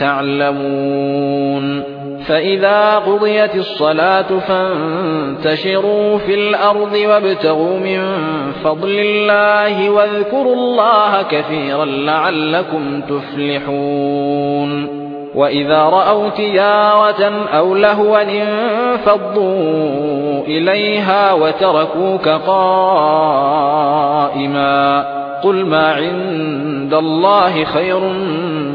تعلمون. فإذا قضيت الصلاة فانتشروا في الأرض وابتغوا من فضل الله واذكروا الله كثيرا لعلكم تفلحون. وإذا رأوا تجارة أو لهوا انفضوا إليها وتركوك قائما. قل ما عند الله خير